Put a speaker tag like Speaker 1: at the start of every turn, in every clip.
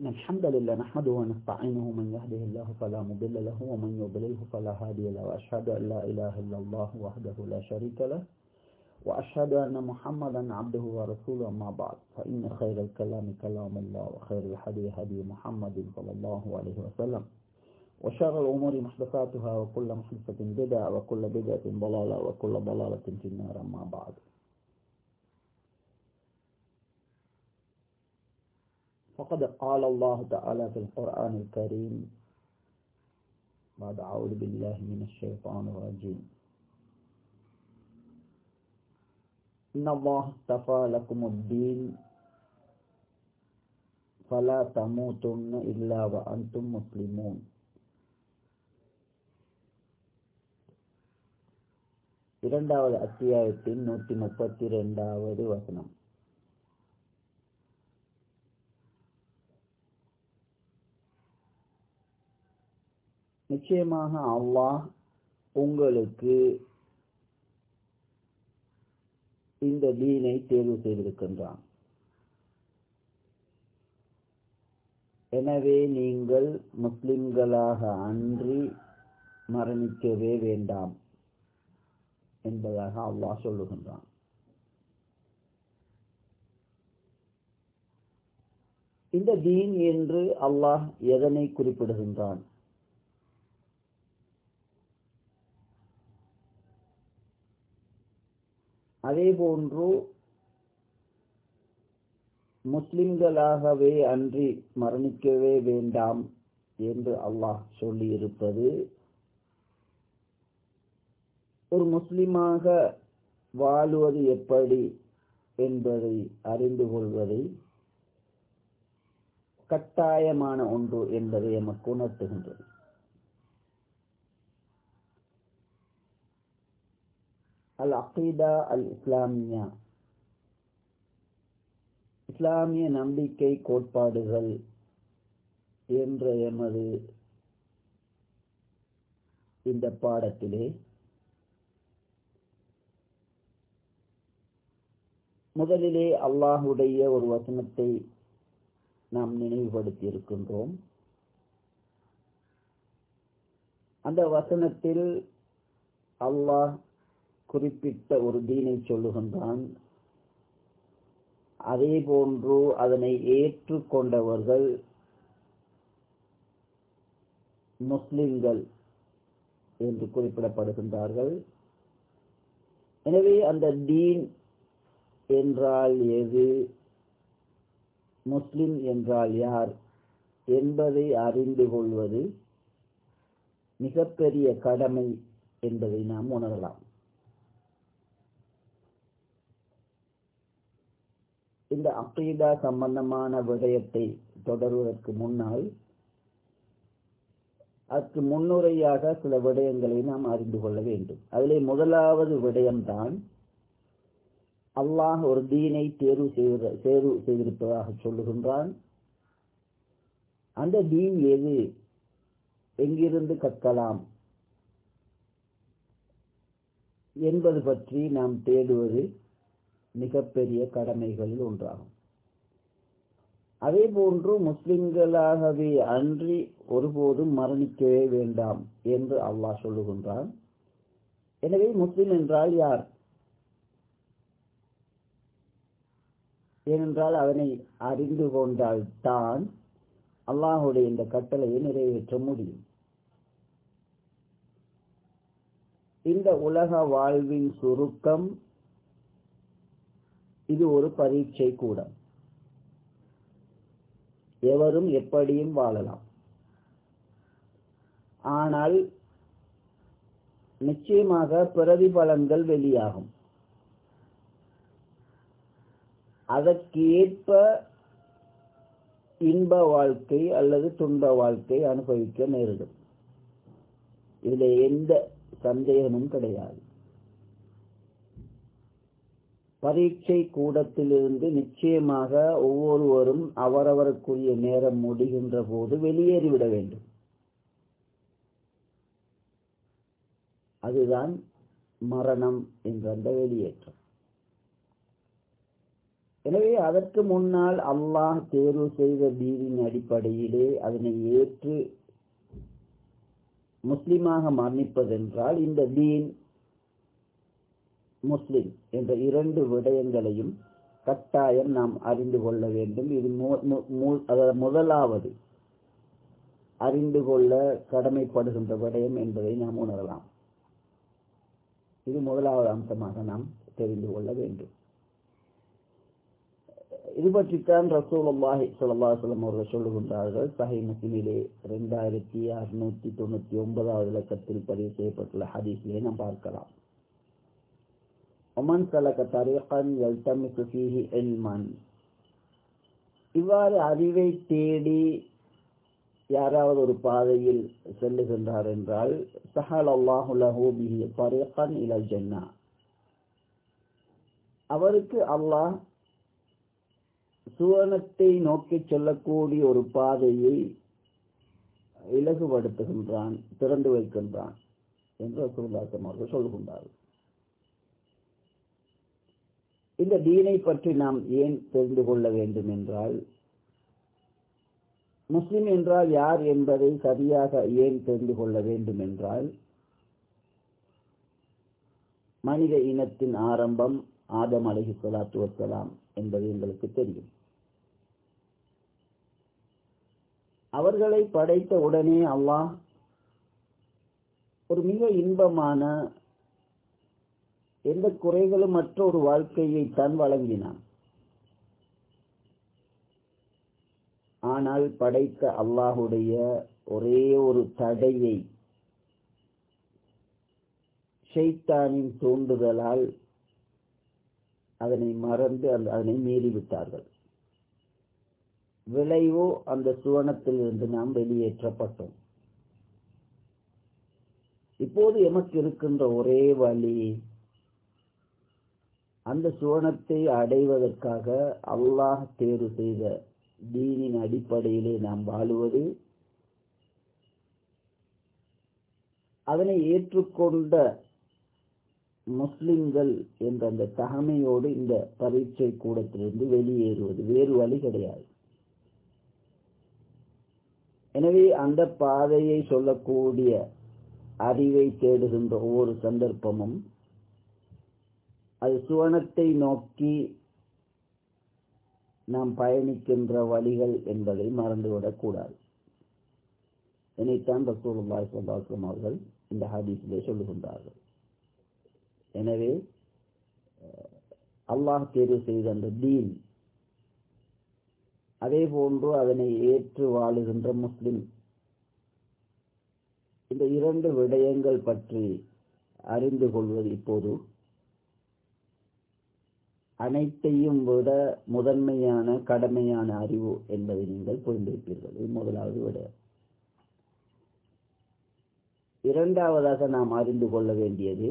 Speaker 1: إن الحمد لله نحمده ونستعينه من يهده الله فلا مضل له ومن يضلله فلا هادي له وأشهد أن لا إله إلا الله وحده لا شريك له وأشهد أن محمدا عبده ورسوله أما بعد فإن خير الكلام كلام الله وخير الحديث هدي محمد صلى الله عليه وسلم. وشر الأمور محدثاتها وكل محدثة بدعة وكل بدعة ضلالة وكل ضلالة في النار أما بعد. فقد قال الله تعالى في القرآن الكريم بعد أعوذ بالله من الشيطان الرجيم إن الله اصطفى لكم الدين فلا تموتن إلا وأنتم مسلمون இரண்டாவது அத்தியாயத்தின் நூற்றி முப்பத்தி இரண்டாவது வசனம் நிச்சயமாக அல்லாஹ் உங்களுக்கு இந்த தீனை தேர்வு செய்திருக்கின்றான். எனவே நீங்கள் முஸ்லிம்களாக அன்றி மரணிக்கவே வேண்டாம் என்பதாக அல்லாஹ் சொல்லுகின்றான். இந்த தீன் என்று அல்லாஹ் எதனை குறிப்பிடுகின்றான்? அதே போன்று முஸ்லிம்களாகவே அன்றி மரணிக்கவே வேண்டாம் என்று அல்லாஹ் சொல்லியிருப்பது. ஒரு முஸ்லிமாக வாழுவது எப்படி என்பதை அறிந்து கொள்வதை கட்டாயமான ஒன்று என்பதை எமக்கு உணர்த்துகின்றது. அல் அகீதா அல் இஸ்லாமியா இஸ்லாமிய நம்பிக்கை கோட்பாடுகள் என்ற எமது இந்த பாடத்திலே முதலிலே அல்லாஹுடைய ஒரு வசனத்தை நாம் நினைவுபடுத்தி இருக்கின்றோம் அந்த வசனத்தில் அல்லாஹ் குறிப்பிட்ட ஒரு தீனை சொல்லுகின்றான். அதே போன்று அதனை ஏற்றுக்கொண்டவர்கள் முஸ்லிம்கள் என்று குறிப்பிடப்படுகின்றார்கள். எனவே அந்த டீன் என்றால் எது? முஸ்லிம் என்றால் யார் என்பதை அறிந்து கொள்வது மிகப்பெரிய கடமை என்பதை நாம் உணரலாம். இந்த அக்கீதா சம்பந்தமான விடயத்தை தொடர்வதற்கு முன்னால் அதற்கு முன்னுரையாக சில விடயங்களை நாம் அறிந்து கொள்ள வேண்டும். அதிலே முதலாவது விடயம்தான் அல்லாஹ் ஒரு தீனை தேர்வு செய்த தேர்வு செய்திருப்பதாக சொல்லுகின்றான். அந்த தீன் எது? எங்கிருந்து கற்கலாம்? என்பது பற்றி நாம் தேடுவது மிகப்பெரிய கடமைகளில் ஒன்றாகும். அதே போன்று முஸ்லிம்களாகவே அன்றி ஒருபோதும் மரணிக்கவே வேண்டாம் என்று அல்லாஹ் சொல்லுகின்றான். எனவே முஸ்லிம் என்றால் யார்? ஏனென்றால் அவனை அறிந்து கொண்டால் தான் அல்லாஹுடைய இந்த கட்டளையை நிறைவேற்ற முடியும். இந்த உலக வாழ்வின் சுருக்கம் இது ஒரு பரீட்சை கூட எவரும் எப்படியும் வாழலாம். ஆனால் நிச்சயமாக பிரதிபலன்கள் வெளியாகும். அதற்கு ஏற்ப இன்ப வாழ்க்கை அல்லது துன்ப வாழ்க்கை அனுபவிக்க நேரிடும். இதில் எந்த சந்தேகமும் கிடையாது. பரீட்சை கூடத்திலிருந்து நிச்சயமாக ஒவ்வொருவரும் அவரவருக்குரிய நேரம் முடிகின்ற போது வெளியேறிவிட வேண்டும். அதுதான் மரணம் என்ற அந்த வெளியேற்றம். எனவே அதற்கு முன்னால் அல்லாஹ் தேர்வு செய்த தீனின் அடிப்படையிலே அதனை ஏற்று முஸ்லிமாக மன்னிப்பதென்றால் இந்த தீன் முஸ்லிம் என்ற இரண்டு விடயங்களையும் கட்டாயம் நாம் அறிந்து கொள்ள வேண்டும். இது அதாவது முதலாவது அறிந்து கொள்ள கடமைப்படுகின்ற விடயம் என்பதை நாம் உணரலாம். இது முதலாவது அம்சமாக நாம் தெரிந்து கொள்ள வேண்டும். இது பற்றித்தான் ரசூலுல்லாஹி ஸல்லல்லாஹு சொல்லம் அவர்கள் சொல்லுகின்றார்கள். சஹை முஸ்லிமிலே ரெண்டாயிரத்தி அறுநூத்தி தொண்ணூத்தி ஒன்பதாவது இலக்கத்தில் பதிவு செய்யப்பட்டுள்ள ஹதீஸிலே நாம் பார்க்கலாம். ஒமன் சலக தரீகன் யல்தமிசு ஃபீஹி இல்மன் இவ்வாறு அறிவை தேடி யாராவது ஒரு பாதையில் செல்லுகின்றார் என்றால் சஹல் அல்லாஹு லஹு பிஹி தரீகன் இலல் ஜன்னா. அவருக்கு அல்லாஹ் சுவனத்தை நோக்கி செல்லக்கூடிய ஒரு பாதையை இலகுபடுத்துகின்றான் திறந்து வைக்கின்றான் என்று சுருந்தாசம் அவர்கள் சொல்கின்றார்கள். இந்த தீனை பற்றி நாம் ஏன் தெரிந்து கொள்ள வேண்டும் என்றால் முஸ்லிம் என்றால் யார் என்பதை சரியாக ஏன் தெரிந்து கொள்ள வேண்டும் என்றால் மனித இனத்தின் ஆரம்பம் ஆதம் அலஹி சொலாத்து வசலாம் என்பது எங்களுக்கு தெரியும். அவர்களை படைத்த உடனே அல்லாஹ் ஒரு மிக இன்பமான எந்த குறைகளும் மற்ற ஒரு வாழ்க்கையை தான் வழங்கினான். ஆனால் படைத்த அல்லாஹுடைய ஒரே ஒரு தடையை ஷைத்தானின் தூண்டுதலால் அதனை மறந்து அந்த அதனை மீறிவிட்டார்கள். விளைவோ அந்த சுவனத்தில் இருந்து நாம் வெளியேற்றப்பட்டோம். இப்போது எமக்கு இருக்கின்ற ஒரே வழி அந்த சுவனத்தை அடைவதற்காக அல்லாஹ் தேர்வு செய்த தீனின் அடிப்படையிலே நாம் வாழுவது அதனை ஏற்றுக்கொண்ட முஸ்லிம்கள் என்ற அந்த தகமையோடு இந்த பரீட்சை கூடத்திலிருந்து வெளியேறுவது. வேறு வழி கிடையாது. எனவே அந்த பாதையை சொல்லக்கூடிய அறிவை தேடுகின்ற ஒவ்வொரு சந்தர்ப்பமும் அது சுவனத்தை நோக்கி நாம் பயணிக்கின்ற வழிகள் என்பதை மறந்துவிடக்கூடாது இதைத்தான் ரசூலுல்லாய் ஸல்லல்லாஹு அவர்கள் இந்த ஹதீஸிலே சொல்லுகின்றார்கள். எனவே அல்லாஹ் தேர்வு செய்த அந்த தீன் அதே போன்று அதனை ஏற்று வாழுகின்ற முஸ்லிம் இந்த இரண்டு விடயங்கள் பற்றி அறிந்து கொள்வது இப்போது அனைத்தையும் விட முதன்மையான கடமையான அறிவு என்பதை நீங்கள் புரிந்திருப்பீர்கள். இது முதலாவது விட. இரண்டாவதாக நாம் அறிந்து கொள்ள வேண்டியது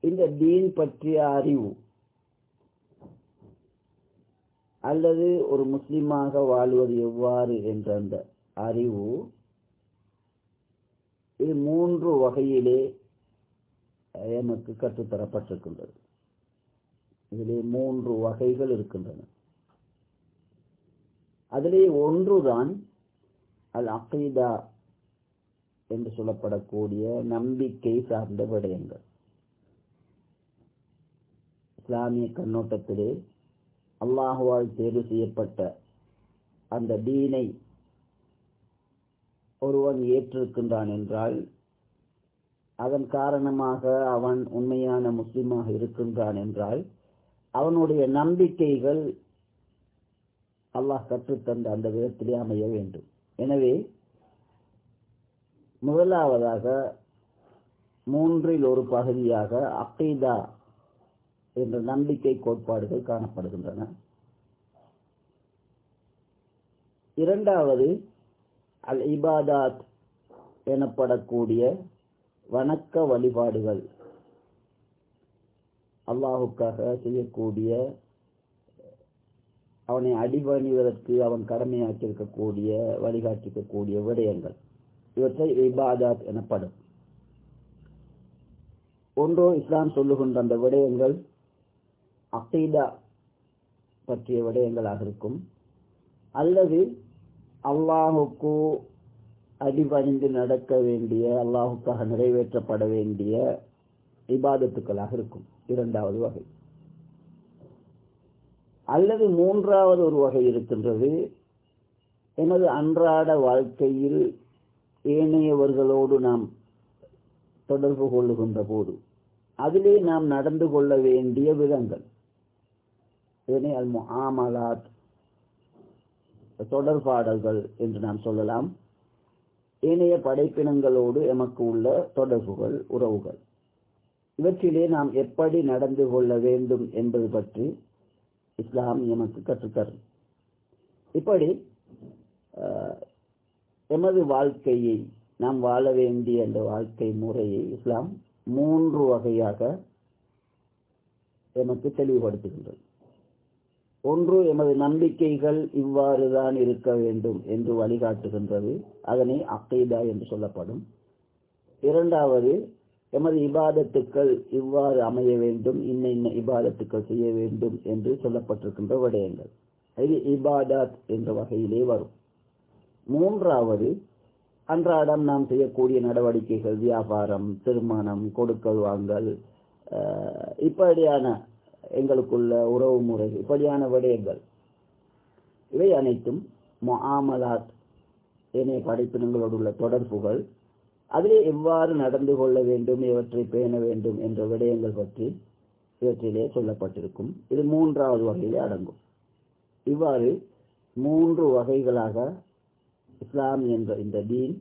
Speaker 1: இந்த தீன் பற்றிய அறிவு அல்லது ஒரு முஸ்லிமாக வாழ்வது எவ்வாறு என்ற அந்த அறிவு இது மூன்று வகையிலே எமக்கு கற்றுத்தரப்பட்டிருக்கின்றது. இதிலே மூன்று வகைகள் இருக்கின்றன. அதிலே ஒன்றுதான் அல் அகைதா என்று சொல்லப்படக்கூடிய நம்பிக்கை சார்ந்த விடயங்கள். இஸ்லாமிய கண்ணோட்டத்திலே அல்லாஹுவால் தேர்வு செய்யப்பட்ட அந்த டீனை ஒருவன் ஏற்றிருக்கின்றான் என்றால் அதன் காரணமாக அவன் உண்மையான முஸ்லிமாக இருக்கின்றான் என்றால் அவனுடைய நம்பிக்கைகள் அல்லாஹ் கற்றுத்தந்த அந்த விதத்திலே அமைய வேண்டும். எனவே முதலாவதாக மூன்றில் ஒரு பகுதியாக அக்கீதா என்ற நம்பிக்கை கோட்பாடுகள் காணப்படுகின்றன. இரண்டாவது அல் இபாதாத் எனப்படக்கூடிய வணக்க வழிபாடுகள். அல்லாஹுக்காக செய்யக்கூடிய அவனை அடிபணிவதற்கு அவன் கடமையாக்கியிருக்கக்கூடிய வழிகாட்டிக்கக்கூடிய விடயங்கள். இவற்றை இபாதாத் எனப்படும். ஒன்றோ இஸ்லாம் சொல்லுகின்ற அந்த விடயங்கள் அக்கீதா பற்றிய விடயங்களாக இருக்கும். அல்லது அல்லாஹுக்கு அடிபணிந்து நடக்க வேண்டிய அல்லாஹுக்காக நிறைவேற்றப்பட வேண்டிய இபாதத்துக்களாக இருக்கும். இரண்டாவது வகை. அல்லது மூன்றாவது ஒரு வகை இருக்கின்றது. எனது அன்றாட வாழ்க்கையில் ஏனையவர்களோடு நாம் தொடர்பு கொள்ளுகின்ற போது அதிலே நாம் நடந்து கொள்ள வேண்டிய விதங்கள். இதனை அல் முஆமலாத் தொடர்பாடல்கள் என்று நாம் சொல்லலாம். ஏனைய படைப்பினங்களோடு எமக்கு உள்ள தொடர்புகள் உறவுகள். இவற்றிலே நாம் எப்படி நடந்து கொள்ள வேண்டும் என்பது பற்றி இஸ்லாம் எமக்கு கற்றுத்தரும். இப்படி எமது வாழ்க்கையை நாம் வாழ வேண்டிய அந்த வாழ்க்கை முறையை இஸ்லாம் மூன்று வகையாக எமக்கு தெளிவுபடுத்துகின்றது. ஒன்று எமது நம்பிக்கைகள் இவ்வாறு தான் இருக்க வேண்டும் என்று வழிகாட்டுகின்றது. அதனை அக்கைதா என்று சொல்லப்படும். இரண்டாவது எமது இபாதத்துக்கள் இவ்வாறு அமைய வேண்டும் இன்ன இன்ன இபாதத்துக்கள் செய்ய வேண்டும் என்று சொல்லப்பட்டிருக்கின்ற விடயங்கள். இது இபாதாத் என்ற வகையிலே வரும். மூன்றாவது அன்றாடம் நாம் செய்யக்கூடிய நடவடிக்கைகள் வியாபாரம் திருமணம் கொடுக்கல் வாங்கல் இப்படியான எங்களுக்குள்ள உறவு முறை இப்படியான விடயங்கள். இவை அனைத்தும் முஆமலாத் ஏனைய படைப்பினங்களோடு உள்ள தொடர்புகள். அதிலே எவ்வாறு நடந்து கொள்ள வேண்டும் இவற்றை பேண வேண்டும் என்ற விடயங்கள் பற்றி இவற்றிலே சொல்லப்பட்டிருக்கும். இது மூன்றாவது வகையிலே அடங்கும். இவ்வாறு மூன்று வகைகளாக இஸ்லாம் என்ற இந்த தீன்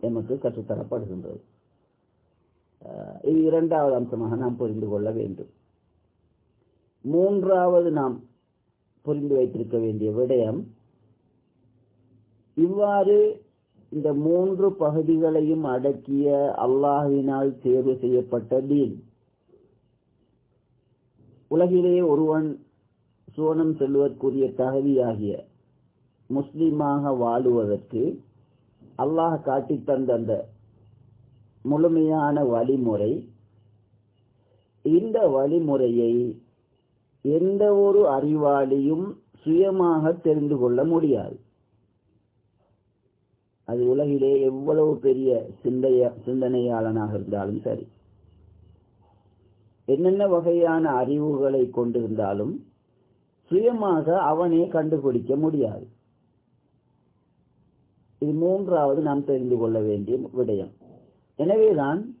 Speaker 1: எமக்கு கற்றுத்தரப்படுகின்றது. இது இரண்டாவது அம்சமாக நாம் புரிந்து கொள்ள வேண்டும். மூன்றாவது நாம் புரிந்து வைத்திருக்க வேண்டிய விடயம் இவ்வாறு இந்த மூன்று பகுதிகளையும் அடக்கிய அல்லாஹுவினால் தேர்வு செய்யப்பட்ட தீன். உலகிலே ஒருவன் சுவனம் செல்வதற்குரிய தகுதியாகிய முஸ்லிமாக வாழுவதற்கு அல்லாஹ் காட்டி தந்த அந்த முழுமையான வழிமுறை. இந்த வழிமுறையை எந்த ஒரு அறிவாளியும் சுயமாக தெரிந்து கொள்ள முடியாது. அது உலகிலே எவ்வளவு பெரிய சிந்தைய சிந்தனையாளனாக இருந்தாலும் சரி. என்னென்ன வகையான அறிவுகளை கொண்டிருந்தாலும் சுயமாக அவனே கண்டுபிடிக்க முடியாது. இது மூன்றாவது நாம் தெரிந்து கொள்ள வேண்டிய விடயம். எனவேதான்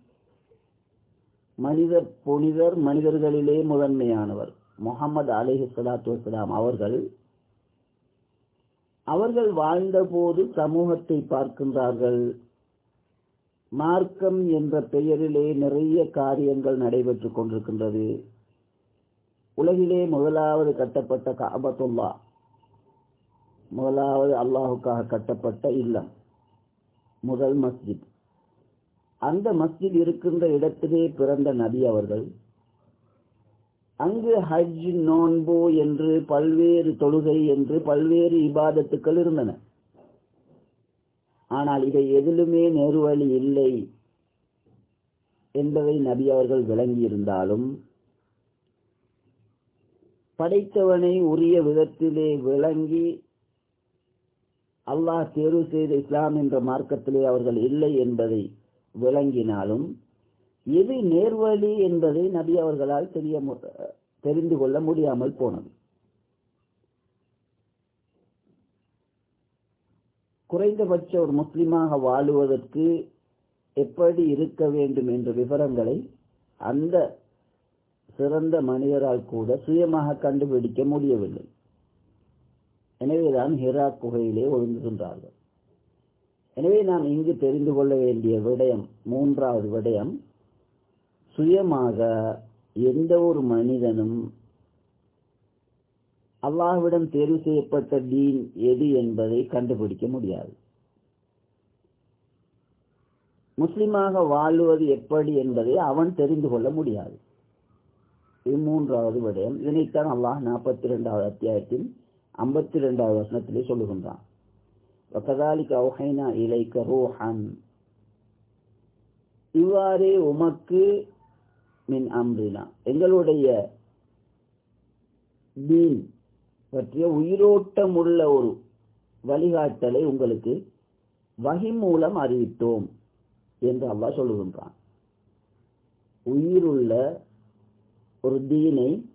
Speaker 1: மனிதர் புனிதர் மனிதர்களிலே முதன்மையானவர். முகமது அலிஹலாத்து அவர்கள் அவர்கள் வாழ்ந்தபோது சமூகத்தை பார்க்கின்றார்கள். மார்க்கம் என்ற பெயரிலே நிறைய காரியங்கள் நடைபெற்றுக் கொண்டிருக்கின்றது. உலகிலே முதலாவது கட்டப்பட்ட காபத்துல்லா. முதலாவது அல்லாஹுக்காக கட்டப்பட்ட இல்லம். முதல் மஸ்ஜித். அந்த மஸ்ஜித் இருக்கின்ற இடத்திலே பிறந்த நபி அவர்கள் அங்கு ஹஜ் நோன்பு என்று பல்வேறு தொழுகை என்று பல்வேறு இபாதத்துக்கள் இருந்தன. ஆனால் இதை எதிலுமே நேர்வழி இல்லை என்பதை நபி அவர்கள் விளங்கியிருந்தாலும் படைத்தவனை உரிய விதத்திலே விளங்கி அல்லாஹ் தேர்வு செய்த இஸ்லாம் என்ற மார்க்கத்திலே அவர்கள் இல்லை என்பதை விளங்கினாலும் எது நேர்வழி என்பதை நபி அவர்களால் தெரிய தெரிந்து கொள்ள முடியாமல் போனது. குறைந்தபட்ச ஒரு முஸ்லிமாக வாழுவதற்கு எப்படி இருக்க வேண்டும் என்ற விவரங்களை அந்த சிறந்த மனிதரால் கூட சுயமாக கண்டுபிடிக்க முடியவில்லை. எனவேதான் ஹிரா குகையிலே ஒழுங்குகின்றார்கள் எனவே நாம் இங்கு தெரிந்து கொள்ள வேண்டிய விடயம் மூன்றாவது விடயம் சுயமாக எந்த ஒரு மனிதனும் அல்லாஹ்விடம் தேர்வு செய்யப்பட்ட தீன் எது என்பதை கண்டுபிடிக்க முடியாது. முஸ்லிமாக வாழுவது எப்படி என்பதை அவன் தெரிந்து கொள்ள முடியாது. இது மூன்றாவது விடயம். இதனைத்தான் அல்லாஹ் நாற்பத்தி ரெண்டாவது அத்தியாயத்தின் ஐம்பத்தி ரெண்டாவது வசனத்திலே சொல்லுகின்றான். இலைக்க ரோஹன். இவ்வாறே உமக்கு மின் அம்ரினா எங்களுடைய மீன் பற்றிய உயிரோட்டம் உள்ள ஒரு வழிகாட்டலை உங்களுக்கு வகி மூலம் அறிவித்தோம் என்று அவ்வா சொல்லுகின்றான். உயிருள்ள ஒரு தீனை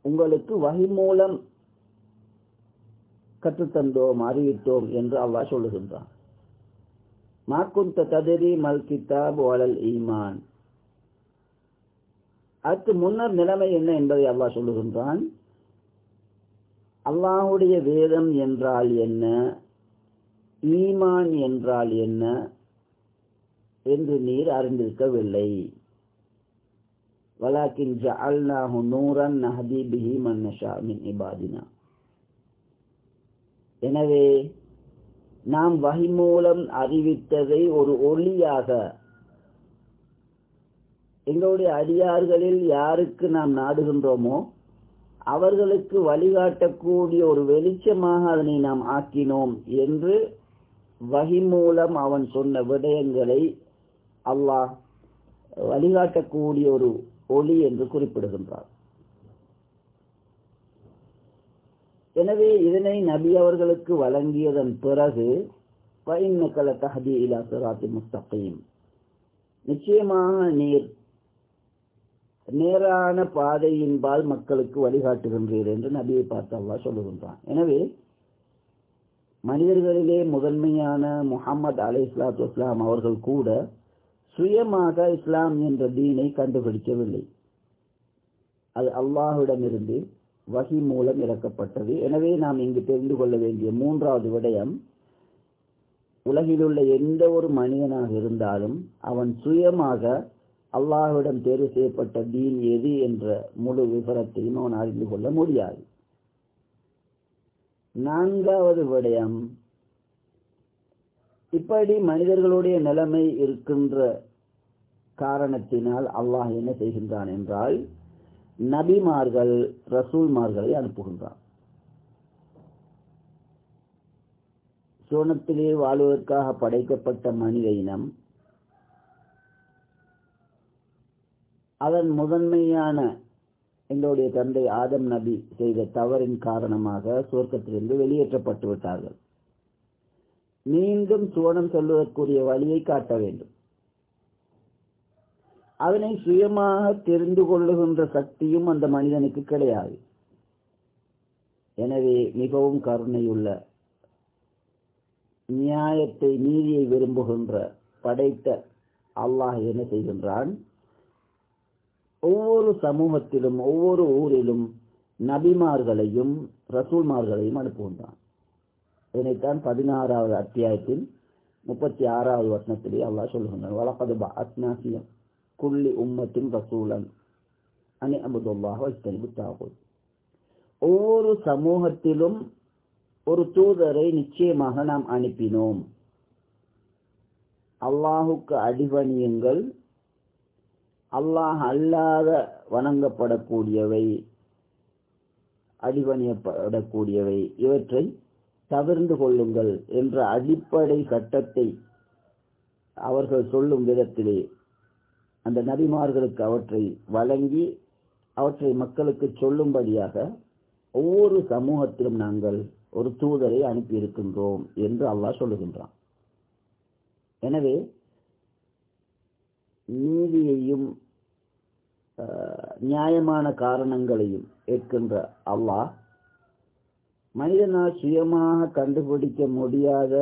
Speaker 1: உங்களுக்கு வகி மூலம் கற்றுத்தந்தோம் அறிவித்தோம் என்று அவ்வா சொல்லுகின்றான். மாக்குந்த ததிரி மல் கிதாப் ஈமான். அதுக்கு முன்னர் நிலைமை என்ன என்பதை அல்லாஹ் சொல்லுகின்றான். அல்லாஹுடைய வேதம் என்றால் என்ன? ஈமான் என்றால் என்ன? என்று நீர் அறிந்திருக்கவில்லை. வலாக்கின் ஜஅல்நாஹு நூரன் நஹதி பிஹி மின் இபாதினா. எனவே நாம் வகி மூலம் அறிவித்ததை ஒரு ஒளியாக எங்களுடைய அடியார்களில் யாருக்கு நாம் நாடுகின்றோமோ அவர்களுக்கு வழிகாட்டக்கூடிய ஒரு வெளிச்சமாக அதனை நாம் ஆக்கினோம் என்று வகி மூலம் அவன் சொன்ன விடயங்களை அல்லாஹ் வழிகாட்டக்கூடிய ஒரு ஒளி என்று குறிப்பிடுகின்றார். எனவே இதனை நபி அவர்களுக்கு வழங்கியதன் பிறகு வைநக்கல தஹதி இலா சிராத்தி முஸ்தகீம். நிச்சயமாக நீர் நேரான பாதையின்பால் மக்களுக்கு வழிகாட்டுகின்றீர் என்று நபியை பார்த்து அல்லாஹ் சொல்லுகின்றான். எனவே மனிதர்களிலே முதன்மையான முகமது அலை இஸ்லாத்து இஸ்லாம் அவர்கள் கூட சுயமாக இஸ்லாம் என்ற தீனை கண்டுபிடிக்கவில்லை. அது அல்லாஹுடமிருந்து வகி மூலம் இறக்கப்பட்டது. எனவே நாம் இங்கு தெரிந்து கொள்ள வேண்டிய மூன்றாவது விடயம் உலகிலுள்ள எந்த ஒரு மனிதனாக இருந்தாலும் அவன் சுயமாக அல்லாஹ்விடம் தேர்வு செய்யப்பட்ட தீன் எது என்ற முழு விவரத்தையும் அவன் அறிந்து கொள்ள முடியாது. நான்காவது விடயம் இப்படி மனிதர்களுடைய நிலைமை இருக்கின்ற காரணத்தினால் அல்லாஹ் என்ன செய்கின்றான் என்றால் நபிமார்கள் ரசூல்மார்களை அனுப்புகின்றான். சோனத்திலே வாழ்வதற்காக படைக்கப்பட்ட மனித இனம் அதன் முதன்மையான எங்களுடைய தந்தை ஆதம் நபி செய்த தவறின் காரணமாக சுவர்க்கத்திலிருந்து வெளியேற்றப்பட்டு விட்டார்கள். மீண்டும் சுவனம் சொல்வதற்குரிய வழியை காட்ட வேண்டும். அதனை சுயமாக தெரிந்து கொள்ளுகின்ற சக்தியும் அந்த மனிதனுக்கு கிடையாது. எனவே மிகவும் கருணையுள்ள நியாயத்தை நீதியை விரும்புகின்ற படைத்த அல்லாஹ் என்ன செய்கின்றான்? ஒவ்வொரு சமூகத்திலும் ஒவ்வொரு ஊரிலும் நபிமார்களையும் ரசூல்மார்களையும் அனுப்புகின்றான் இதனைத்தான் பதினாறாவது அத்தியாயத்தில் முப்பத்தி ஆறாவது வசனத்திலே அல்லாஹ் சொல்லுகின்றான். வழக்கது அத்னாசியம் குள்ளி உம்மத்தின் ரசூலன் அனி அபுதுல்லாஹ் வைத்தனிபு தாகூத் ஒவ்வொரு சமூகத்திலும் ஒரு தூதரை நிச்சயமாக நாம் அனுப்பினோம். அல்லாஹுக்கு அடிபணியுங்கள் அல்லாஹ் அல்லாத வணங்கப்படக்கூடியவை அடிபணியப்படக்கூடியவை. இவற்றை தவிர்ந்து கொள்ளுங்கள் என்ற அடிப்படை சட்டத்தை அவர்கள் சொல்லும் விதத்திலே அந்த நபிமார்களுக்கு அவற்றை வழங்கி அவற்றை மக்களுக்கு சொல்லும்படியாக ஒவ்வொரு சமூகத்திலும் நாங்கள் ஒரு தூதரை அனுப்பியிருக்கின்றோம் என்று அல்லாஹ் சொல்லுகின்றான். எனவே நீதியையும் நியாயமான காரணங்களையும் ஏற்கின்ற அல்லாஹ் மனிதனால் சுயமாக கண்டுபிடிக்க முடியாத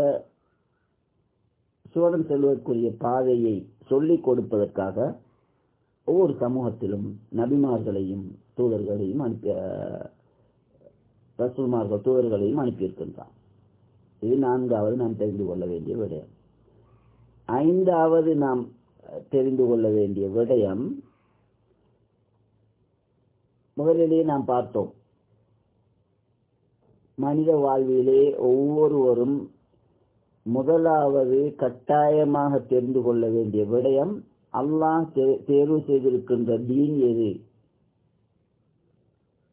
Speaker 1: சுவனம் செல்வதற்குரிய பாதையை சொல்லிக் கொடுப்பதற்காக ஒவ்வொரு சமூகத்திலும் நபிமார்களையும் தூதர்களையும் அனுப்பி ரசூல்மார்கள் தூதர்களையும் அனுப்பியிருக்கின்றான். இது நான்காவது நாம் தெரிந்து கொள்ள வேண்டிய விடயம். ஐந்தாவது நாம் தெரிந்து கொள்ள வேண்டிய விடயம் முதலிலே நாம் பார்த்தோம். மனித வாழ்விலே ஒவ்வொருவரும் முதலாவது கட்டாயமாக தெரிந்து கொள்ள வேண்டிய விடயம் அல்லாஹ் தேர்வு செய்திருக்கின்ற தீன் எது?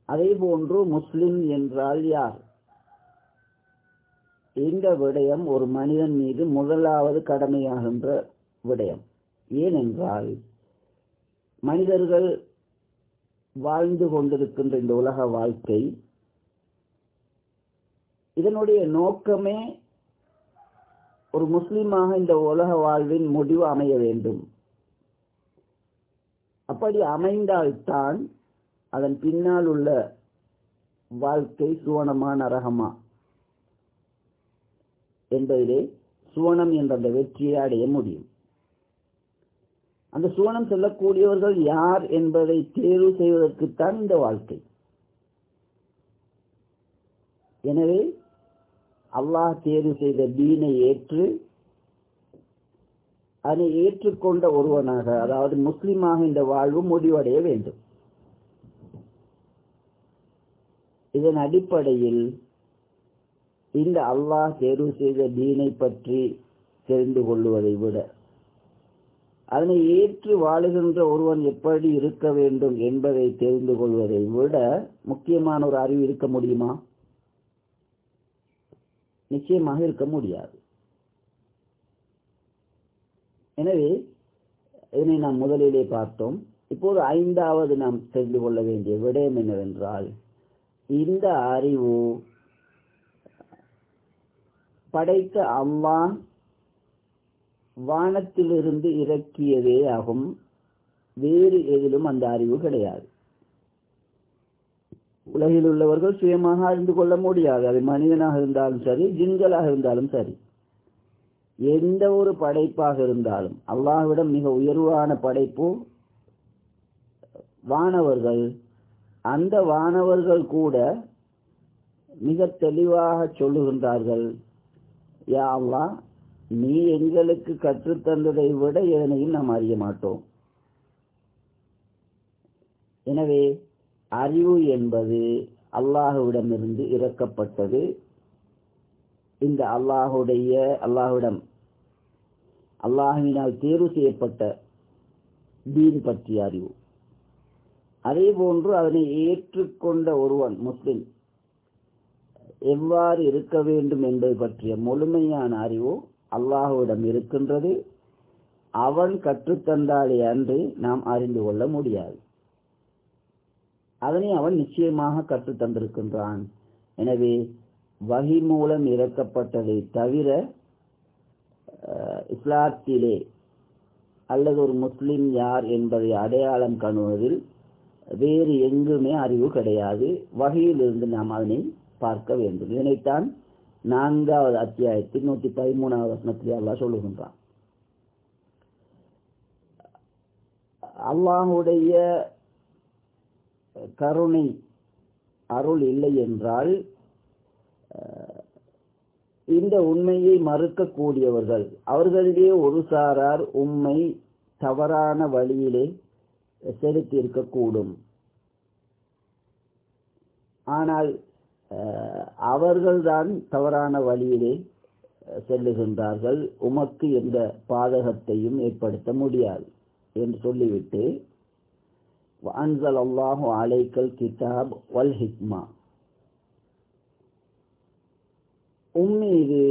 Speaker 1: அதே போன்று முஸ்லிம் என்றால் யார்? இந்த விடயம் ஒரு மனிதன் மீது முதலாவது கடமையாகின்ற விடயம். ஏனென்றால் மனிதர்கள் வாழ்ந்து கொண்டிருக்கின்ற இந்த உலக வாழ்க்கை இதனுடைய நோக்கமே ஒரு முஸ்லீமாக இந்த உலக வாழ்வின் முடிவு அமைய வேண்டும். அப்படி அமைந்தால்தான் அதன் பின்னால் உள்ள வாழ்க்கை சுவனமா நரகமா? என்பதிலே சுவனம் என்ற அந்த வெற்றியை அடைய முடியும். அந்த சுவனம் செல்லக்கூடியவர்கள் யார் என்பதை தேர்வு செய்வதற்குத்தான் இந்த வாழ்க்கை. எனவே அல்லாஹ் தேர்வு செய்த தீனை ஏற்று அதை ஏற்றுக்கொண்ட ஒருவனாக அதாவது முஸ்லீமாக இந்த வாழ்வு முடிவடைய வேண்டும். இதன் அடிப்படையில் இந்த அல்லாஹ் தேர்வு செய்த தீனை பற்றி தெரிந்து கொள்வதை விட அதனை ஏற்று வாழுகின்ற ஒருவன் எப்படி இருக்க வேண்டும் என்பதை தெரிந்து கொள்வதை விட முக்கியமான ஒரு அறிவு இருக்க முடியுமா? நிச்சயமாக இருக்க முடியாது. எனவே இதனை நாம் முதலிலே பார்த்தோம். இப்போது ஐந்தாவது நாம் தெரிந்து கொள்ள வேண்டிய விடயம் என்னவென்றால் இந்த அறிவு படைத்த அல்லாஹ் வானத்திலிருந்து இறக்கியதே ஆகும். வேறு எதிலும் அந்த அறிவு கிடையாது. உலகில் உள்ளவர்கள் சுயமாக அறிந்து கொள்ள முடியாது. அது மனிதனாக இருந்தாலும் சரி ஜின்களாக இருந்தாலும் சரி. எந்த ஒரு படைப்பாக இருந்தாலும் அல்லாஹ்விடம் மிக உயர்வான படைப்பு வானவர்கள். அந்த வானவர்கள் கூட மிக தெளிவாக சொல்லுகின்றார்கள் யா அல்லாஹ் நீ எங்களுக்கு கற்றுத்தந்ததை விட எதனையும் நாம் அறிய மாட்டோம். எனவே அறிவு என்பது அல்லாஹுவிடமிருந்து இறக்கப்பட்டது. இந்த அல்லாஹுடைய அல்லாஹுவிடம் அல்லாஹுவினால் தேர்வு செய்யப்பட்ட தீன் பற்றிய அறிவு. அதே போன்று அதனை ஏற்றுக்கொண்ட ஒருவன் முஸ்லிம் எவ்வாறு இருக்க வேண்டும் என்பது பற்றிய முழுமையான அறிவு அல்லாஹுவிடம் இருக்கின்றது. அவன் கற்றுத்தந்தாலே அன்று நாம் அறிந்து கொள்ள முடியாது. அதனை அவன் நிச்சயமாக கற்றுத் தந்திருக்கின்றான். எனவே வகி மூலம் இறக்கப்பட்டதை தவிர இஸ்லாத்திலே அல்லது ஒரு முஸ்லிம் யார் என்பதை அடையாளம் காணுவதில் வேறு எங்குமே அறிவு கிடையாது. வகையிலிருந்து நாம் அதனை பார்க்க வேண்டும். இதனைத்தான் நான்காவது அத்தியாயத்தில் நூத்தி பதிமூணாவது வசனத்திலே அல்லா சொல்லுகின்றான். அல்லாஹுடைய கருணை அருள் இல்லை என்றால் இந்த உண்மையை மறுக்கக்கூடியவர்கள் அவர்களிடையே ஒரு சாரார் உண்மை தவறான வழியிலே செலுத்தி இருக்கக்கூடும். ஆனால் அவர்கள்தான் தவறான வழியிலே செல்லுகின்றார்கள். உமக்கு எந்த பாதகத்தையும் ஏற்படுத்த முடியாது என்று சொல்லிவிட்டு அன்சல் அல்லாஹு அலைக்கல் கிதாப் வல் ஹிக்மா. உம்மீது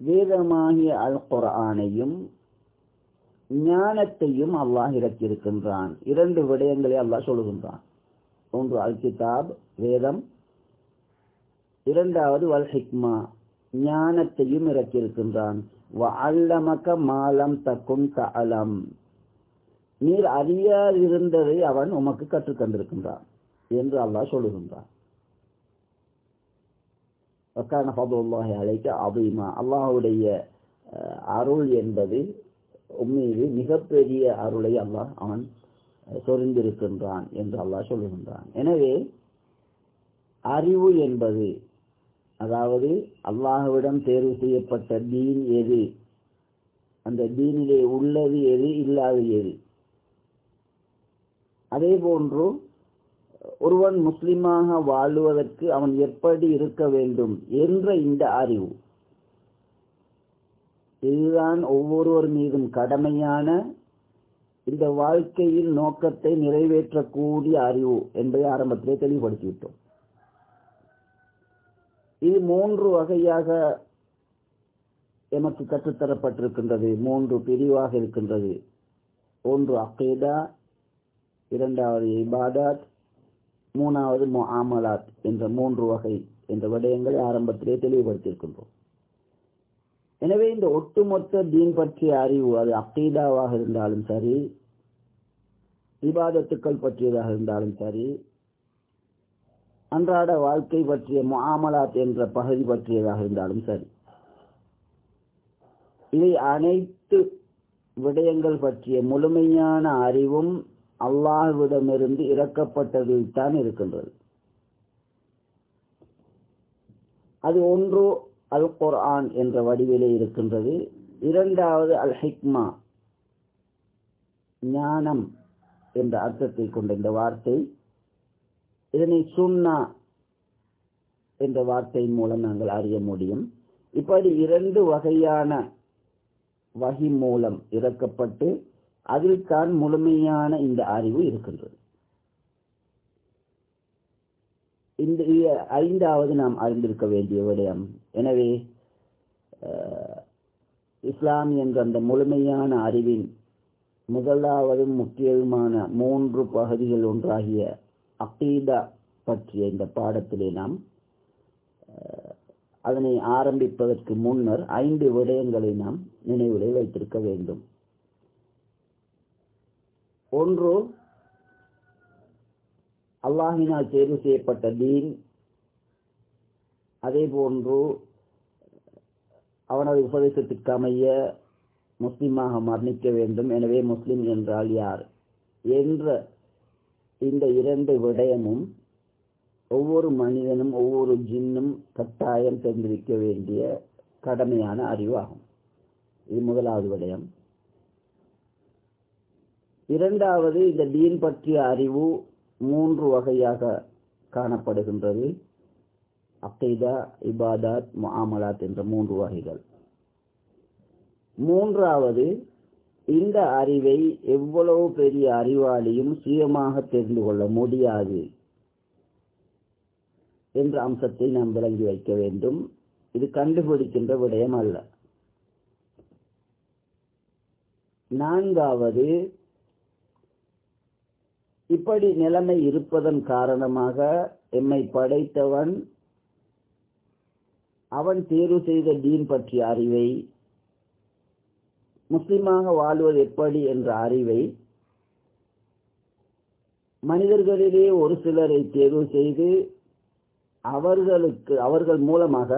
Speaker 1: வேதமாகிய அல் குரானையும் ஞானத்தையும் அல்லாஹ் இறக்கியிருக்கின்றான். இரண்டு விடயங்களை அல்லாஹ் சொல்லுகின்றான். ஒன்று அல் கிதாப் வேதம். இரண்டாவது வல் ஹிக்மா ஞானத்தையும் இறக்கியிருக்கின்றான். அல்லமக மாலம் தக்கும் தலம் நீர் அறியாதிருந்ததை அவன் உமக்கு கற்றுக் தந்திருக்கின்றான் என்று அல்லாஹ் சொல்லுகின்றான். அழைக்க அபிமா அல்லாஹுடைய அருள் என்பது உண்மையிலே மிகப்பெரிய அருளை அல்லாஹ் அவன் சொரிந்திருக்கின்றான் என்று அல்லாஹ் சொல்லுகின்றான். எனவே அறிவு என்பது அதாவது அல்லாஹுவிடம் தேர்வு செய்யப்பட்ட தீன் எது? அந்த தீனிலே உள்ளது எது இல்லாது எது? அதே போன்று ஒருவன் முஸ்லிமாக வாழுவதற்கு அவன் எப்படி இருக்க வேண்டும் என்ற இந்த அறிவு. இதுதான் ஒவ்வொருவர் மீதும் கடமையான இந்த வாழ்க்கையில் நோக்கத்தை நிறைவேற்றக்கூடிய அறிவு என்பதை ஆரம்பத்திலே தெளிவுபடுத்திவிட்டோம். இது மூன்று வகையாக எமக்கு கற்றுத்தரப்பட்டிருக்கின்றது. மூன்று பிரிவாக இருக்கின்றது. ஒன்று அக்கீதா இரண்டாவது இபாதாத் மூணாவது முஆமலாத் என்ற மூன்று வகை என்ற விடயங்களை ஆரம்பத்திலே தெளிவுபடுத்தியிருக்கின்றோம். எனவே இந்த ஒட்டுமொத்த தீன் பற்றிய அறிவு அது அக்கீதாவாக இருந்தாலும் சரி விவாதத்துக்கள் பற்றியதாக இருந்தாலும் சரி அன்றாட வாழ்க்கை பற்றிய மாமலாத் என்ற பகுதி பற்றியதாக இருந்தாலும் சரி. இவை அனைத்து விடயங்கள் பற்றிய முழுமையான அறிவும் அல்லாஹ்விடமிருந்து இறக்கப்பட்டதில் தான் இருக்கின்றது. அது ஒன்றோ அல் குர்ஆன் என்ற வடிவிலே இருக்கின்றது. இரண்டாவது அல் ஹிக்மா ஞானம் என்ற அர்த்தத்தை கொண்ட இந்த வார்த்தை. இதனை சுன்னா என்ற வார்த்தையின் மூலம் நாங்கள் அறிய முடியும். இப்படி இரண்டு வகையான வகி மூலம் இறக்கப்பட்டு அதில்தான் முழுமையான இந்த அறிவு இருக்கின்றது. இந்த ஐந்தாவது நாம் அறிந்திருக்க வேண்டிய விடயம். எனவே இஸ்லாம் என்ற அந்த முழுமையான அறிவின் முதலாவதும் முக்கியமான மூன்று பகுதிகள் ஒன்றாகிய அக்கீதா பற்றிய இந்த பாடத்திலே நாம் அதனை ஆரம்பிப்பதற்கு முன்னர் ஐந்து விடயங்களை நாம் நினைவிலே வைத்திருக்க வேண்டும். ஒன்று அல்லாஹினால் தேர்வு செய்யப்பட்ட தீன் அதே போன்று அவனது உபதேசத்திற்கு அமைய முஸ்லிமாக மரணிக்க வேண்டும். எனவே முஸ்லிம் என்றால் யார்? என்ற இந்த இரண்டு விடயமும் ஒவ்வொரு மனிதனும் ஒவ்வொரு ஜின்னும் கட்டாயம் தெரிந்திருக்க வேண்டிய கடமையான அறிவாகும். இது முதலாவது விடயம். இரண்டாவது இந்த டீன் பற்றிய அறிவு மூன்று வகையாக காணப்படுகின்றது. அக்கைதா இபாதாத் முஆமலாத் என்ற மூன்று வகைகள். மூன்றாவது இந்த அறிவை எவ்வளவு பெரிய அறிவாளியும் சுயமாக தெரிந்து கொள்ள முடியாது என்ற அம்சத்தை நாம் விளங்கி வைக்க வேண்டும். இது கண்டுபிடிக்கின்ற விடயம் அல்ல. நான்காவது இப்படி நிலைமை இருப்பதன் காரணமாக எம்மை படைத்தவன் அவன் தேர்வு செய்த டீன் பற்றிய அறிவை முஸ்லிமாக வாழ்வது எப்படி என்ற அறிவை மனிதர்களிலே ஒரு சிலரை தேர்வு செய்து அவர்களுக்கு அவர்கள் மூலமாக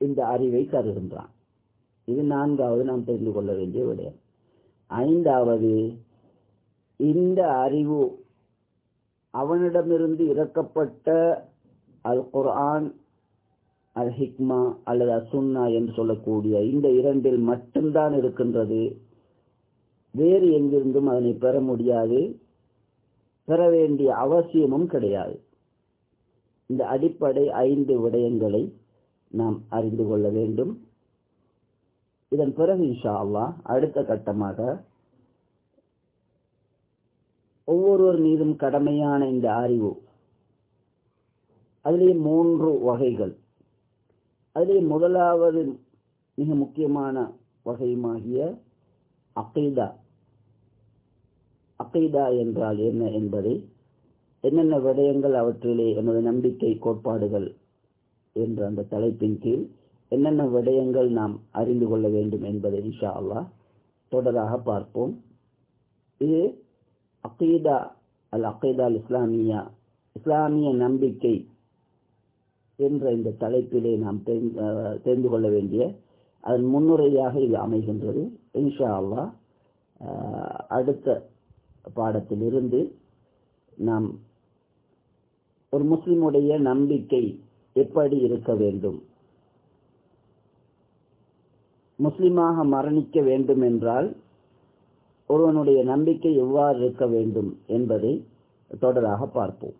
Speaker 1: இந்த அறிவை தருகின்றான். இது நான்காவது நாம் தெரிந்து கொள்ள வேண்டிய விடயம். ஐந்தாவது இந்த அறிவு அவனிடமிருந்து இறக்கப்பட்ட அல் குர்ஆன் அல் ஹிக்மா அல்லது அசுன்னா என்று சொல்லக்கூடிய இந்த இரண்டில் மட்டும்தான் இருக்கின்றது. வேறு எங்கிருந்தும் அதனை பெற முடியாது. பெற வேண்டிய அவசியமும் கிடையாது. இந்த அடிப்படை ஐந்து விடயங்களை நாம் அறிந்து கொள்ள வேண்டும். இதன் பிறகு இன்ஷா அல்லா அடுத்த கட்டமாக ஒவ்வொருவர் மீதும் கடமையான இந்த அறிவு. அதிலே மூன்று வகைகள். அதிலே முதலாவது மிக முக்கியமான வகையுமாகிய அகைதா. அகைதா என்றால் என்ன என்பதை என்னென்ன விடயங்கள் அவற்றிலே எனது நம்பிக்கை கோட்பாடுகள் என்ற அந்த தலைப்பின் கீழ் என்னென்ன விடயங்கள் நாம் அறிந்து கொள்ள வேண்டும் என்பதை இன்ஷா அல்லா தொடராக பார்ப்போம். இது அகீதா அல் அகீதா அல் இஸ்லாமியா இஸ்லாமிய நம்பிக்கை என்ற இந்த தலைப்பிலே நாம் தெரிந்து கொள்ள வேண்டிய அதன் முன்னுரையாக இது அமைகின்றது. இன்ஷா அல்லா அடுத்த பாடத்திலிருந்து நாம் ஒரு முஸ்லிமுடைய நம்பிக்கை எப்படி இருக்க வேண்டும்? முஸ்லிமாக மரணிக்க வேண்டும் என்றால் ஒருவனுடைய நம்பிக்கை எவ்வாறு இருக்க வேண்டும் என்பதை தொடராக பார்ப்போம்.